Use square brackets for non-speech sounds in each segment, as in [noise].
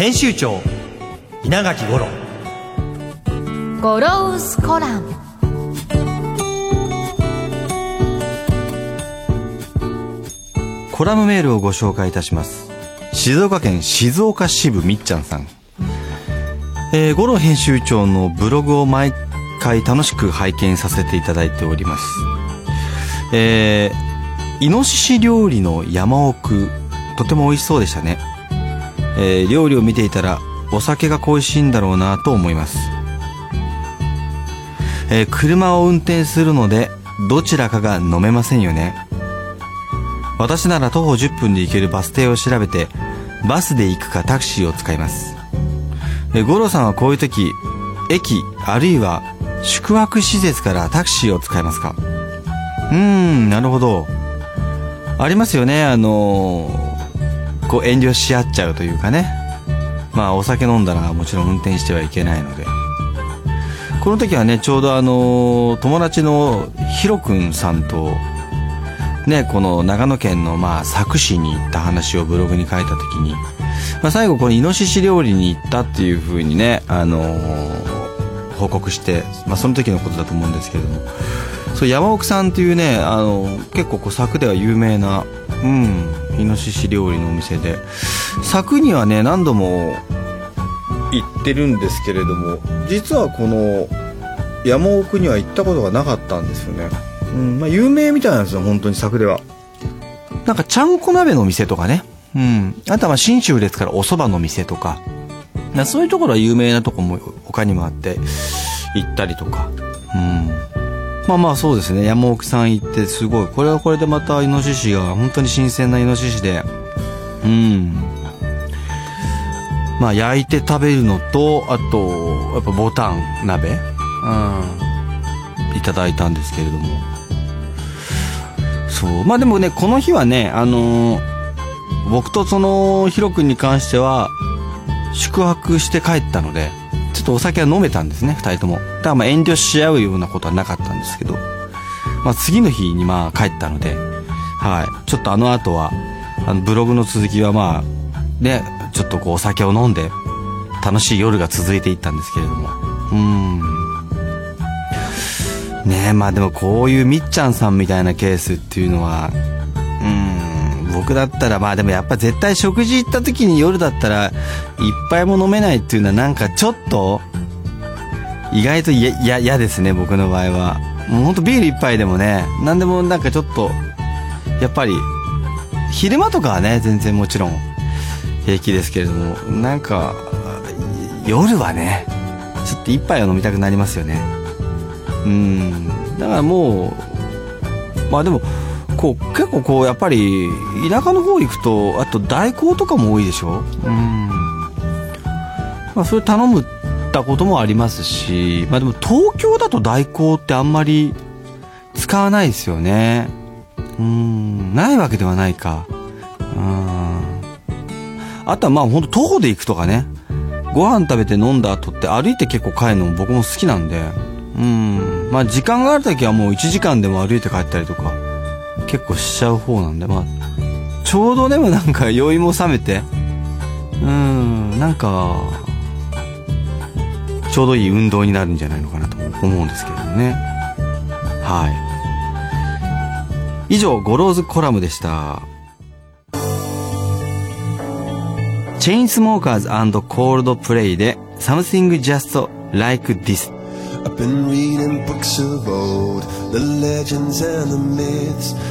編集長稲垣五郎。ゴロウスコラム。コラムメールをご紹介いたします。静岡県静岡支部みっちゃんさん。えー、五郎編集長のブログを毎回楽しく拝見させていただいております。えー、イノシシ料理の山奥とても美味しそうでしたねえー、料理を見ていたらお酒が恋しいんだろうなと思います、えー、車を運転するのでどちらかが飲めませんよね。私なら徒歩10分で行けるバス停を調べてバスで行くかタクシーを使います。え、五郎さんはこういう時駅あるいは宿泊施設からタクシーを使いますか？うーんなるほど。ありますよねあのーこう遠慮し合っちゃうというかね。まあお酒飲んだらもちろん運転してはいけないので。この時はねちょうどあの友達のヒロくんさんとねこの長野県のまあ佐久市に行った話をブログに書いた時に、まあ、最後このイノシシ料理に行ったっていうふうにねあのー、報告して、まあ、その時のことだと思うんですけれども。そう山奥さんっていうねあの結構こう佐久では有名なうん。イノシシ料理のお店で。柵にはね何度も行ってるんですけれども実はこの山奥には行ったことがなかったんですよね、うんまあ、有名みたいなんですよ本当に柵では。なんかちゃんこ鍋の店とかね。うん。あとは信州ですからお蕎麦の店とかそういうところは有名なとこも他にもあって行ったりとか。うん。まあまあそうですね。山奥さん行ってすごい。これはこれでまたイノシシが本当に新鮮なイノシシで。うん。まあ焼いて食べるのとあとやっぱボタン鍋。うん。いただいたんですけれども。そう。まあでもねこの日はねあのー、僕とそのヒロ君に関しては宿泊して帰ったのでちょっとお酒は飲めたんですね、二人とも。だからまあ遠慮し合うようなことはなかったんですけど、まあ次の日にまあ帰ったので、はい。ちょっとあの後は、あのブログの続きはまあ、ね、ちょっとこうお酒を飲んで、楽しい夜が続いていったんですけれども。うん。ねえ、まあでもこういうみっちゃんさんみたいなケースっていうのは、うん、僕だったらまあでもやっぱ絶対食事行った時に夜だったら一杯も飲めないっていうのはなんかちょっと意外と嫌ですね僕の場合は。もうほんとビール一杯でもね何でもなんかちょっとやっぱり昼間とかはね全然もちろん平気ですけれどもなんか夜はねちょっと一杯は飲みたくなりますよね。うん。だからもうまあでもこう結構こうやっぱり田舎の方行くとあと代行とかも多いでしょ？うんまあ、それ頼むったこともありますし、まあでも東京だと代行ってあんまり使わないですよね。うん、ないわけではないか。うん。あとはまあほんと徒歩で行くとかね。ご飯食べて飲んだ後って歩いて結構帰るのも僕も好きなんで。うん。まあ時間がある時はもう1時間でも歩いて帰ったりとか、結構しちゃう方なんで、まあ、ちょうどでもなんか酔いも冷めて、うん、なんか、ちょうどいい運動になるんじゃないのかなと思うんですけれどもね。はい。以上ゴローズコラムでした。チェインスモーカーズコールドプレイで Something Just Like This I've been reading books of old, the legends and the myths,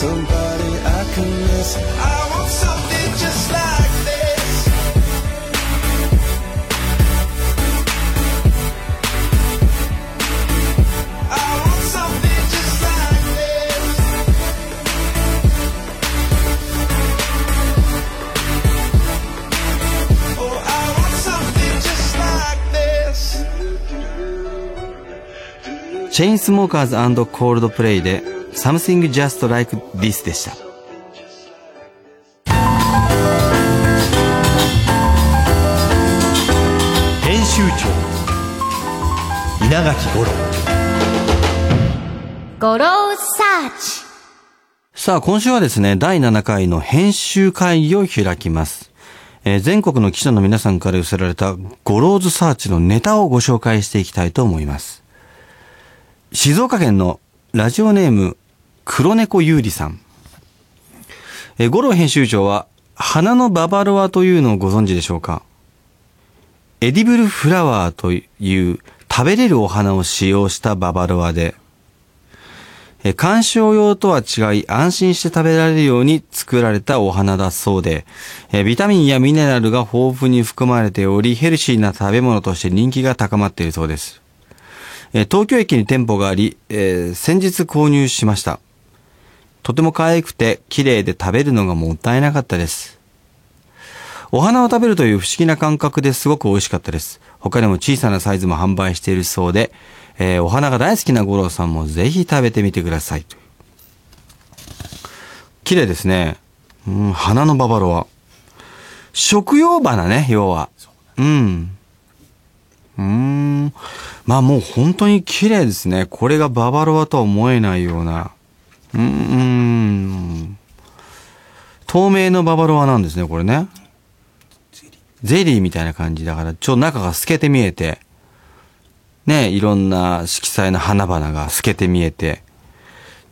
チェインスモーカーズコールドプレイで Something Just Like This でした。編集長稲垣五郎ゴローズサーチさあ、今週はですね、第7回の編集会議を開きます。えー全国の記者の皆さんから寄せられたゴローズサーチのネタをご紹介していきたいと思います。静岡県のラジオネーム黒猫ゆうりさん。えー、五郎編集長は花のババロアというのをご存知でしょうか？エディブルフラワーという食べれるお花を使用したババロアで、えー観賞用とは違い安心して食べられるように作られたお花だそうで、えビタミンやミネラルが豊富に含まれており、ヘルシーな食べ物として人気が高まっているそうです。え東京駅に店舗があり、えー先日購入しました。とても可愛くて綺麗で食べるのがもったいなかったです。お花を食べるという不思議な感覚ですごく美味しかったです。他にも小さなサイズも販売しているそうで、えーお花が大好きな五郎さんもぜひ食べてみてください。綺麗ですね。うん、花のババロア。食用花ね、要は。うん。うん。まあもう本当に綺麗ですね。これがババロアとは思えないような。うん。透明のババロアなんですね、これね。ゼリーみたいな感じだから、ちょっと中が透けて見えて、ね、いろんな色彩の花々が透けて見えて。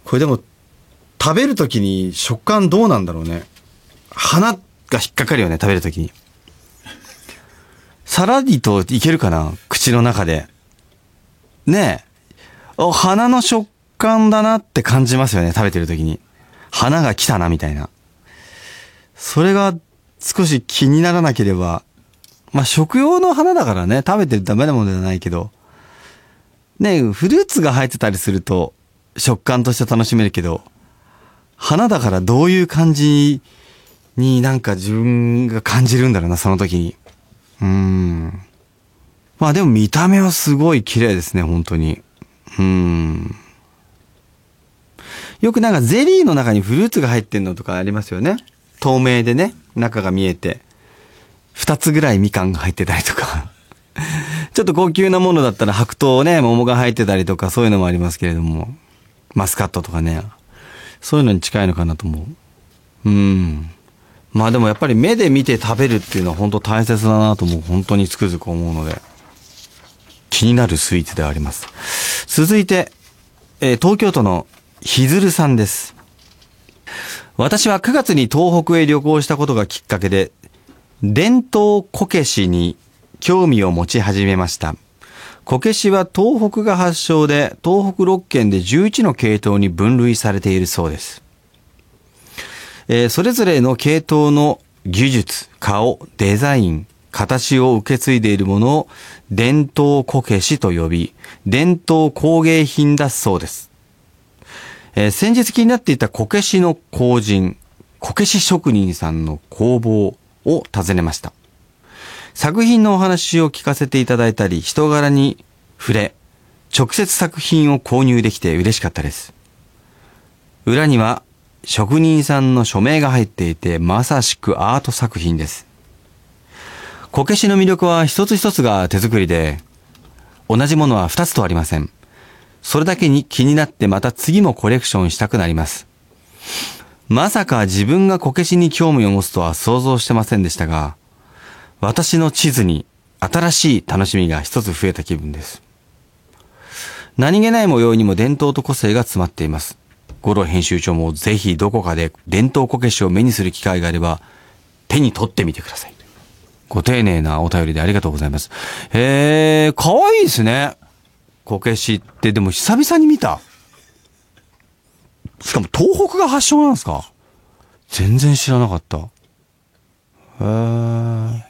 これでも、食べるときに食感どうなんだろうね。花が引っかかるよね、食べるときに。さらりといけるかな口の中で。ねえ。お、花の食感だなって感じますよね、食べてるときに。花が来たな、みたいな。それが少し気にならなければ、まあ、食用の花だからね、食べてダメなものではないけど、ね、フルーツが入ってたりすると、食感として楽しめるけど、花だからどういう感じになんか自分が感じるんだろうな、その時に。うーん。まあでも見た目はすごい綺麗ですね、本当に。うーん。よくなんかゼリーの中にフルーツが入ってんのとかありますよね。透明でね、中が見えて。二つぐらいみかんが入ってたりとか。[laughs] ちょっと高級なものだったら白桃ね、桃が入ってたりとかそういうのもありますけれども。マスカットとかね。そういうのに近いのかなと思う。うん。まあでもやっぱり目で見て食べるっていうのは本当大切だなともう本当につくづく思うので。気になるスイーツではあります。続いて、えー東京都のひずるさんです。私は9月に東北へ旅行したことがきっかけで、伝統こけしに興味を持ち始めました。こけしは東北が発祥で、東北6県で11の系統に分類されているそうです。えーそれぞれの系統の技術、顔、デザイン、形を受け継いでいるものを伝統こけしと呼び、伝統工芸品だそうです。えー先日気になっていたこけしの工人、こけし職人さんの工房を訪ねました。作品のお話を聞かせていただいたり、人柄に触れ、直接作品を購入できて嬉しかったです。裏には職人さんの署名が入っていて、まさしくアート作品です。こけしの魅力は一つ一つが手作りで、同じものは二つとありません。それだけに気になってまた次もコレクションしたくなります。まさか自分がこけしに興味を持つとは想像してませんでしたが、私の地図に新しい楽しみが一つ増えた気分です。何気ない模様にも伝統と個性が詰まっています。五郎編集長もぜひどこかで伝統こけしを目にする機会があれば、手に取ってみてください。ご丁寧なお便りでありがとうございます。へー、かわいいですね。こけしって、でも久々に見た。しかも東北が発祥なんですか？全然知らなかった。へー。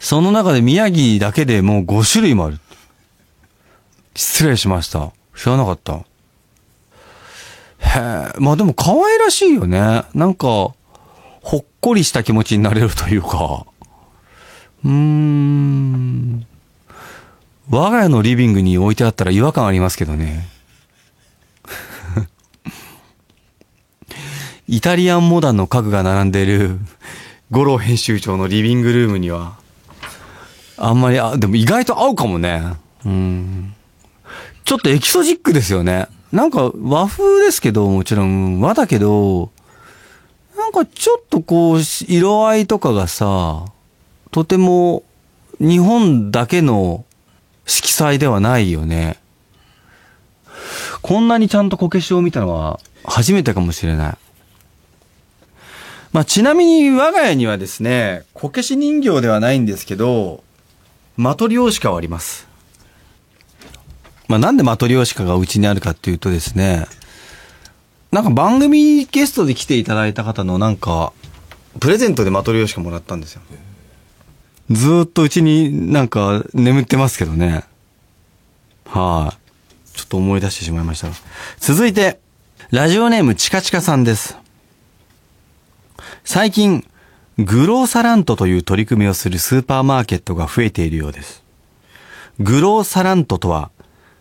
その中で宮城だけでもう5種類もある。失礼しました。知らなかった。へえ、まあでも可愛らしいよね。なんか、ほっこりした気持ちになれるというか。うーん。我が家のリビングに置いてあったら違和感ありますけどね。[laughs] イタリアンモダンの家具が並んでる五郎編集長のリビングルームには、あんまり、あ、でも意外と合うかもね。うん。ちょっとエキゾチックですよね。なんか和風ですけど、もちろん和だけど、なんかちょっとこう、色合いとかがさ、とても日本だけの色彩ではないよね。こんなにちゃんとこけしを見たのは初めてかもしれない。まあ、ちなみに我が家にはですね、こけし人形ではないんですけど、マトリョーシカはあります。まあ、なんでマトリョーシカがうちにあるかっていうとですね、なんか番組ゲストで来ていただいた方のなんか、プレゼントでマトリョーシカもらったんですよ。ずっとうちになんか眠ってますけどね。はい、ちょっと思い出してしまいました。続いて、ラジオネームチカチカさんです。最近、グローサラントという取り組みをするスーパーマーケットが増えているようです。グローサラントとは、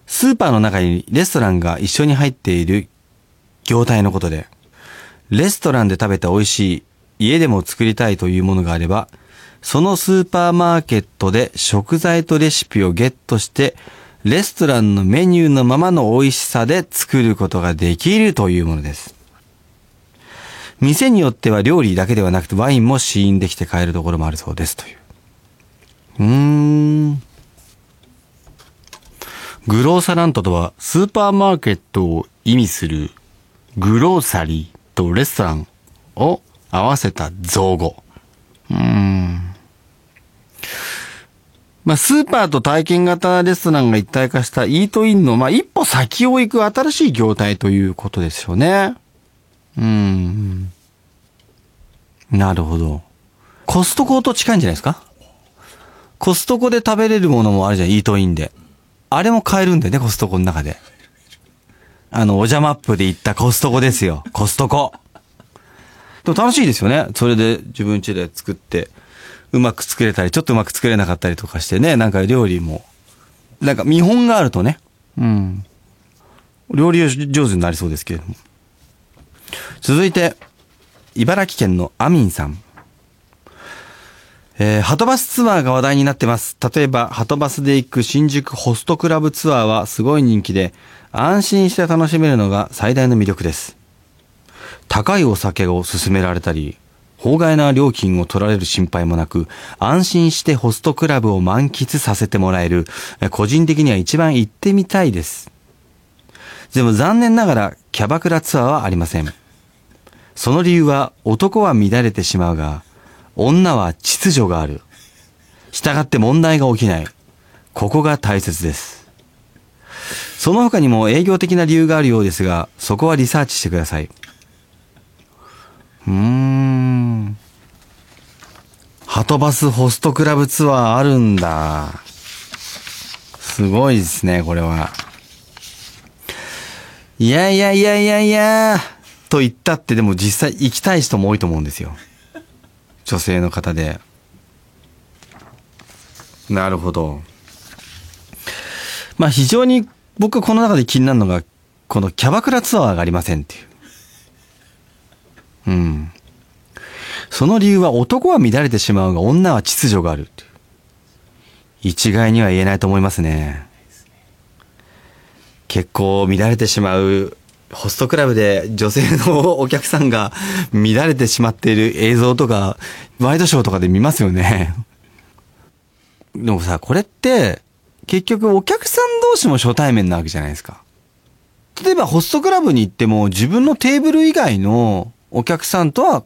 スーパーの中にレストランが一緒に入っている業態のことで、レストランで食べて美味しい、家でも作りたいというものがあれば、そのスーパーマーケットで食材とレシピをゲットして、レストランのメニューのままの美味しさで作ることができるというものです。店によっては料理だけではなくてワインも試飲できて買えるところもあるそうですという。うーん。グローサラントとはスーパーマーケットを意味するグローサリーとレストランを合わせた造語。うーん。まあ、スーパーと体験型レストランが一体化したイートインの、まあ、一歩先を行く新しい業態ということですよね。うん。なるほど。コストコと近いんじゃないですか？コストコで食べれるものもあるじゃん、イートインで。あれも買えるんだよね、コストコの中で。あの、おじゃマップで行ったコストコですよ。コストコ。でも楽しいですよね。それで自分家で作って、うまく作れたり、ちょっとうまく作れなかったりとかしてね、なんか料理も。なんか見本があるとね。うん。料理上手になりそうですけれども。続いて、茨城県のアミンさん。えー、ハトバスツアーが話題になってます。例えば、ハトバスで行く新宿ホストクラブツアーはすごい人気で、安心して楽しめるのが最大の魅力です。高いお酒を勧められたり、法外な料金を取られる心配もなく、安心してホストクラブを満喫させてもらえる、個人的には一番行ってみたいです。でも残念ながらキャバクラツアーはありません。その理由は男は乱れてしまうが、女は秩序がある。従って問題が起きない。ここが大切です。その他にも営業的な理由があるようですが、そこはリサーチしてください。うん。ハトバスホストクラブツアーあるんだ。すごいですね、これは。いやいやいやいやいや、と言ったってでも実際行きたい人も多いと思うんですよ。女性の方で。なるほど。まあ非常に僕この中で気になるのが、このキャバクラツアーがありませんっていう。うん。その理由は男は乱れてしまうが女は秩序がある。一概には言えないと思いますね。結構乱れてしまうホストクラブで女性のお客さんが乱れてしまっている映像とか、ワイドショーとかで見ますよね。でもさ、これって、結局お客さん同士も初対面なわけじゃないですか。例えばホストクラブに行っても自分のテーブル以外のお客さんとは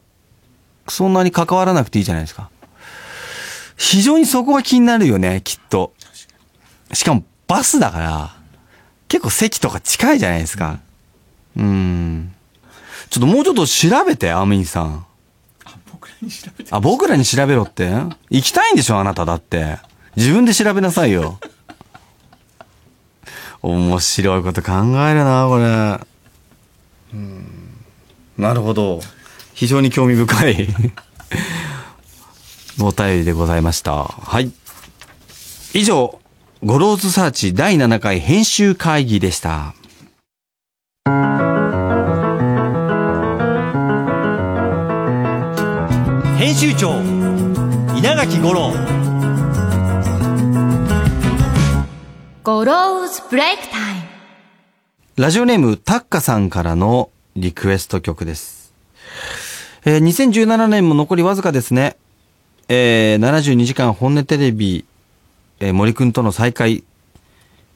そんなに関わらなくていいじゃないですか。非常にそこが気になるよね、きっと。しかもバスだから、結構席とか近いじゃないですか。うーん。ちょっともうちょっと調べて、アミンさん。あ、僕らに調べろって行きたいんでしょあなただって。自分で調べなさいよ。面白いこと考えるな、これ。うん。なるほど。非常に興味深いお便りでございました。はい。以上、ゴローズサーチ第7回編集会議でした。編集長稲垣吾郎ゴローズブレイクタイムラジオネーム、タッカさんからのリクエスト曲です。えー2017年も残りわずかですね。えー72時間本音テレビ、えー森くんとの再会、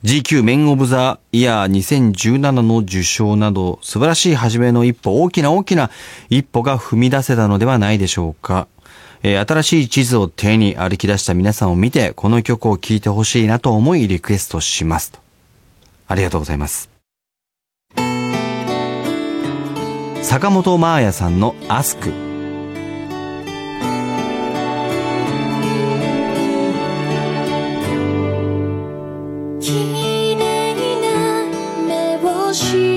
GQ メンオブザイヤー2017の受賞など、素晴らしい始めの一歩、大きな大きな一歩が踏み出せたのではないでしょうか。えー新しい地図を手に歩き出した皆さんを見て、この曲を聴いてほしいなと思いリクエストしますと。ありがとうございます。坂本真綾さんのアスク。綺麗な目をし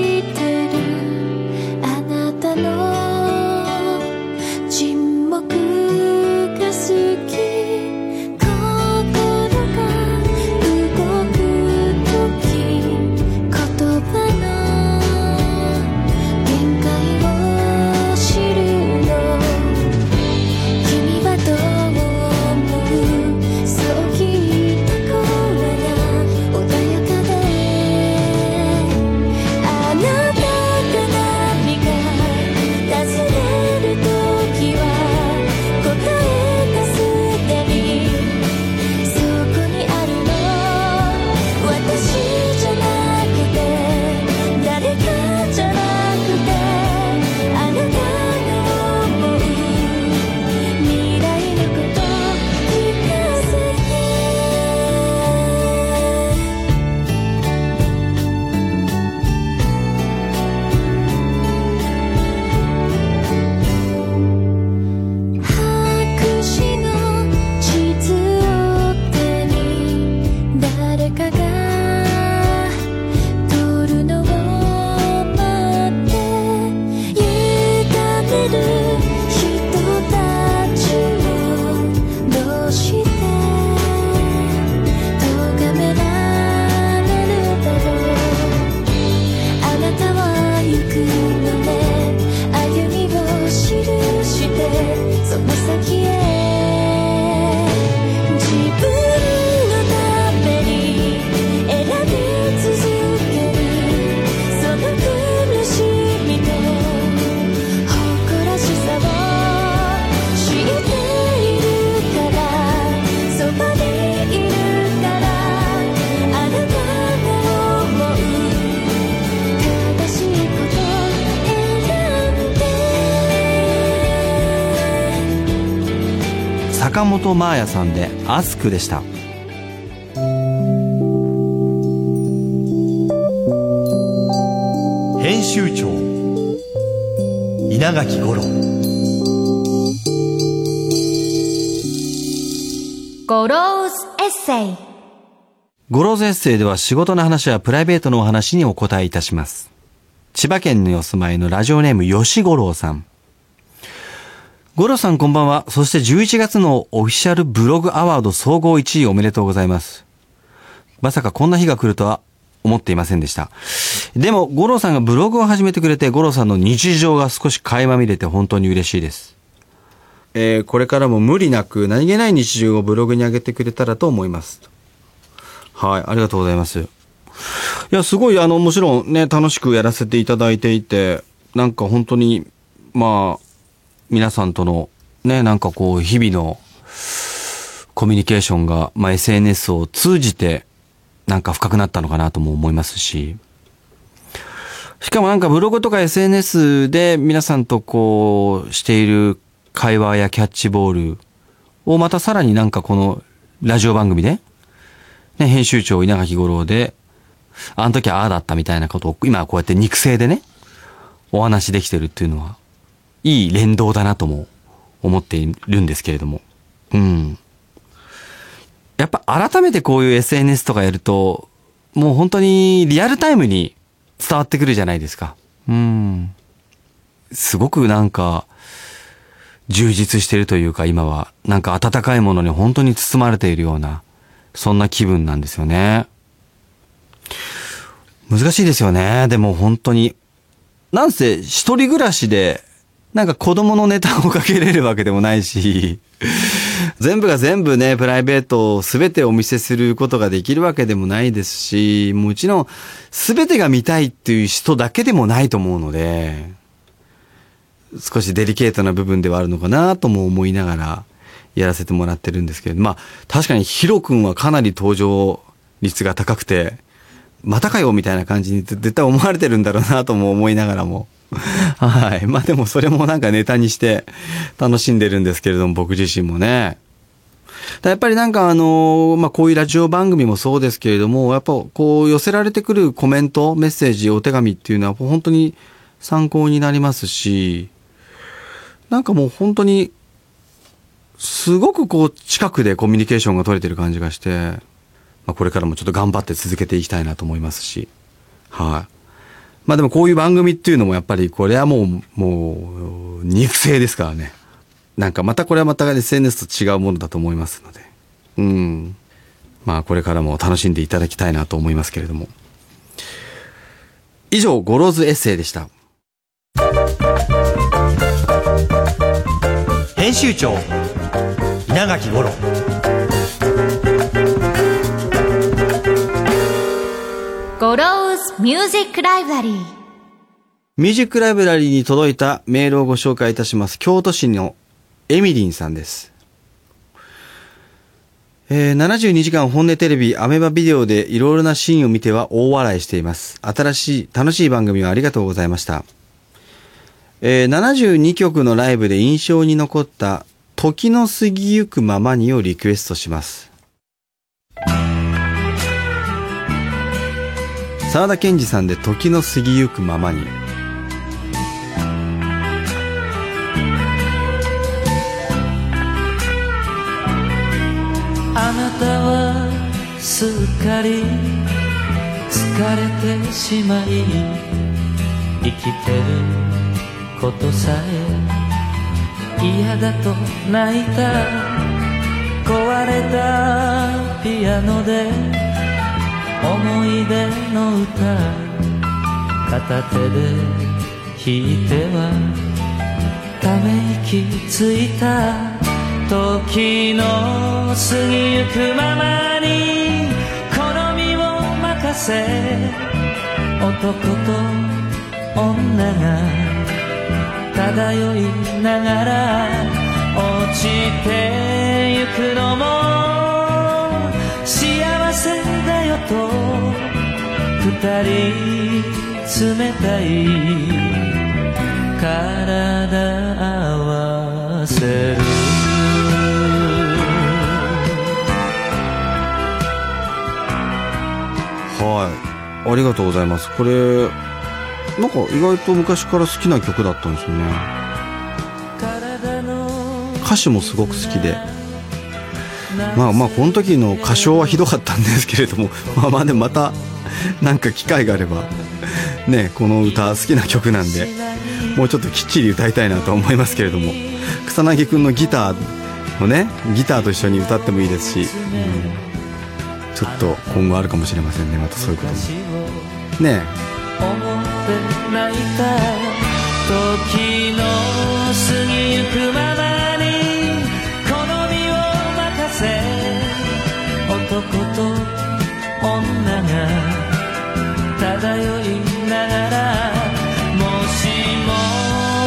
坂本真綾さんで「アスク」でした編集長稲垣五郎ゴローズエッセイゴローズエッセイでは仕事の話やプライベートのお話にお答えいたします。千葉県にお住まいのラジオネーム吉五郎さん。五郎さんこんばんは。そして11月のオフィシャルブログアワード総合1位おめでとうございます。まさかこんな日が来るとは思っていませんでした。でも、五郎さんがブログを始めてくれて、五郎さんの日常が少し垣間見れて本当に嬉しいです。えーこれからも無理なく何気ない日常をブログに上げてくれたらと思います。はい、ありがとうございます。いや、すごい、あの、もちろんね、楽しくやらせていただいていて、なんか本当に、まあ、皆さんとの、ね、なんかこう、日々のコミュニケーションが、まあ、SNS を通じて、なんか深くなったのかなとも思いますし、しかもなんかブログとか SNS で皆さんとこう、している会話やキャッチボールをまたさらになんかこのラジオ番組で、ね、編集長稲垣吾郎で、あの時はああだったみたいなことを今こうやって肉声でね、お話できてるっていうのは、いい連動だなとも思っているんですけれども。うん。やっぱ改めてこういう SNS とかやると、もう本当にリアルタイムに伝わってくるじゃないですか。うん。すごくなんか、充実してるというか今は、なんか温かいものに本当に包まれているような、そんな気分なんですよね。難しいですよね。でも本当に。なんせ一人暮らしで、なんか子供のネタをかけれるわけでもないし、全部が全部ね、プライベートを全てお見せすることができるわけでもないですし、もちろん全てが見たいっていう人だけでもないと思うので、少しデリケートな部分ではあるのかなとも思いながらやらせてもらってるんですけど、まあ確かにヒロ君はかなり登場率が高くて、またかよみたいな感じに絶対思われてるんだろうなとも思いながらも。[laughs] はい。まあでもそれもなんかネタにして楽しんでるんですけれども、僕自身もね。やっぱりなんかあのまあこういうラジオ番組もそうですけれども、やっぱこう寄せられてくるコメント、メッセージ、お手紙っていうのは本当に参考になりますし、なんかもう本当に、すごくこう近くでコミュニケーションが取れてる感じがして、まあこれからもちょっと頑張って続けていきたいなと思いますし、はい。まあでもこういう番組っていうのもやっぱりこれはもう、もう、肉声ですからね。なんかまたこれはまた SNS と違うものだと思いますので。うん。まあこれからも楽しんでいただきたいなと思いますけれども。以上、 Goro's Essay でした。編集長稲垣吾郎 Music Library Music Library に届いたメールをご紹介いたします。京都市のエミリンさんです。えー72時間本音テレビ、アメバビデオでいろいろなシーンを見ては大笑いしています。新しい、楽しい番組をありがとうございました。えー72曲のライブで印象に残った時の過ぎゆくままにをリクエストします。沢田研二さんで時の過ぎゆくままに。あなたはすっかり疲れてしまい生きてることさえ嫌だと泣いた壊れたピアノで思い出の歌片手で弾いてはため息ついた時の過ぎゆくままに好みを任せ男と女が漂いながら落ちてゆくのもと二人冷たい体合わせる。はいありがとうございます。これなんか意外と昔から好きな曲だったんですよね。歌詞もすごく好きで。まあまあこの時の歌唱はひどかったんですけれどもまあまあでもまたなんか機会があれば [laughs] ねこの歌好きな曲なんでもうちょっときっちり歌いたいなと思いますけれども草薙くんのギターのねギターと一緒に歌ってもいいですし、うん、ちょっと今後あるかもしれませんねまたそういうことも。ね。思って泣いた時の過ぎゆくまま男と女が漂いながらもしも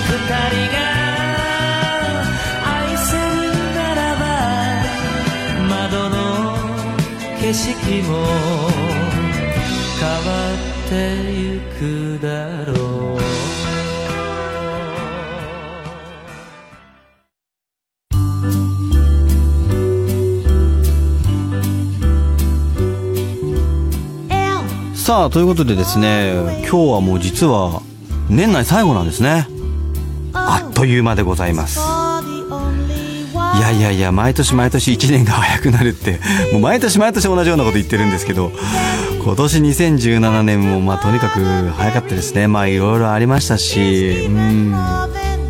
二人が愛せるならば窓の景色も変わってゆくだろう。さあということでですね今日はもう実は年内最後なんですね。あっという間でございます。いやいやいや毎年毎年1年が早くなるってもう毎年毎年同じようなこと言ってるんですけど今年2017年もまあとにかく早かったですね。まあいろいろありましたしうん。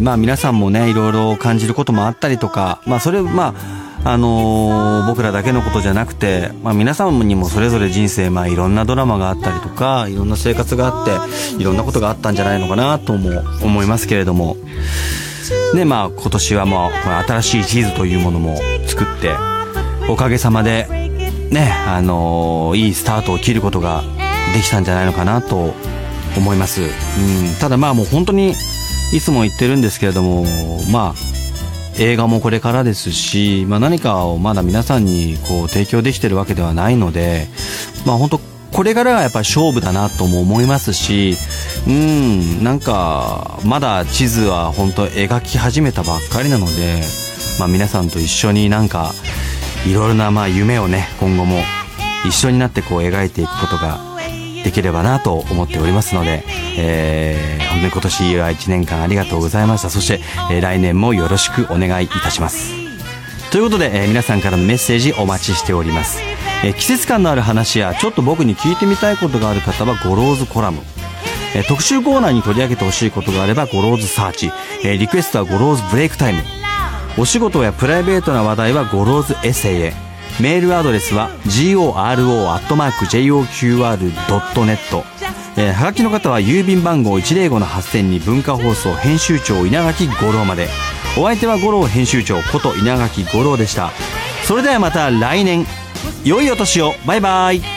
まあ皆さんもねいろいろ感じることもあったりとかまあそれまああのー僕らだけのことじゃなくて、まあ、皆さんにもそれぞれ人生、まあ、いろんなドラマがあったりとかいろんな生活があっていろんなことがあったんじゃないのかなとも思いますけれども。ねまあ今年はまあ新しいチーズというものも作っておかげさまでねあのーいいスタートを切ることができたんじゃないのかなと思います、うん、ただまあもう本当にいつも言ってるんですけれどもまあ映画もこれからですし、まあ、何かをまだ皆さんにこう提供できてるわけではないので、まあ、本当これからがやっぱり勝負だなとも思いますしうんなんかまだ地図は本当描き始めたばっかりなので、まあ、皆さんと一緒になんかいろいろなまあ夢をね今後も一緒になってこう描いていくことができればなと思っておりますので、えー本当に今年は1年間ありがとうございました。そして、えー来年もよろしくお願いいたします。ということで、えー皆さんからのメッセージお待ちしております、えー季節感のある話やちょっと僕に聞いてみたいことがある方は Goro's Column。え特集コーナーに取り上げてほしいことがあれば Goro's Search、えリクエストは Goro's Break Time。お仕事やプライベートな話題は Goro's Essay へ。メールアドレスは goro.joqr.net えーはがきの方は郵便番号105-8000に文化放送編集長稲垣吾郎まで。お相手は吾郎編集長こと稲垣吾郎でした。それではまた来年。良いお年を。バイバイ。